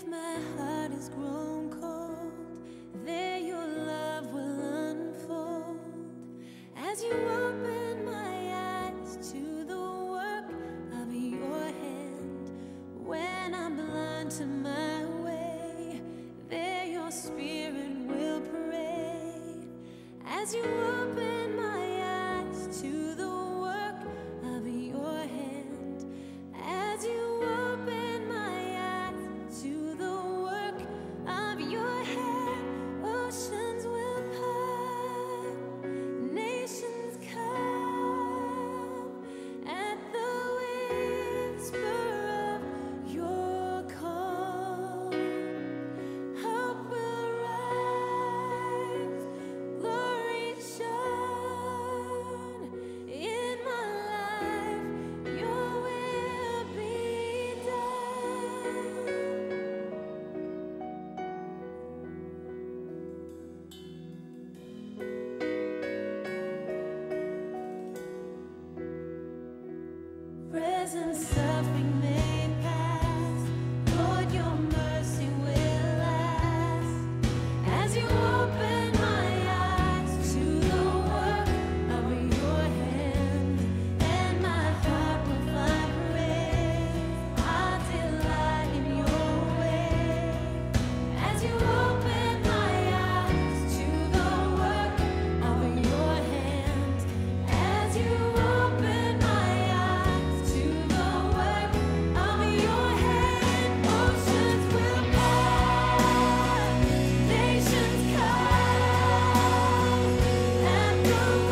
If my heart is grown cold, there your love will unfold as you open my eyes to the work of your hand. When I'm blind to my way, there your spirit will pray as you open. Present at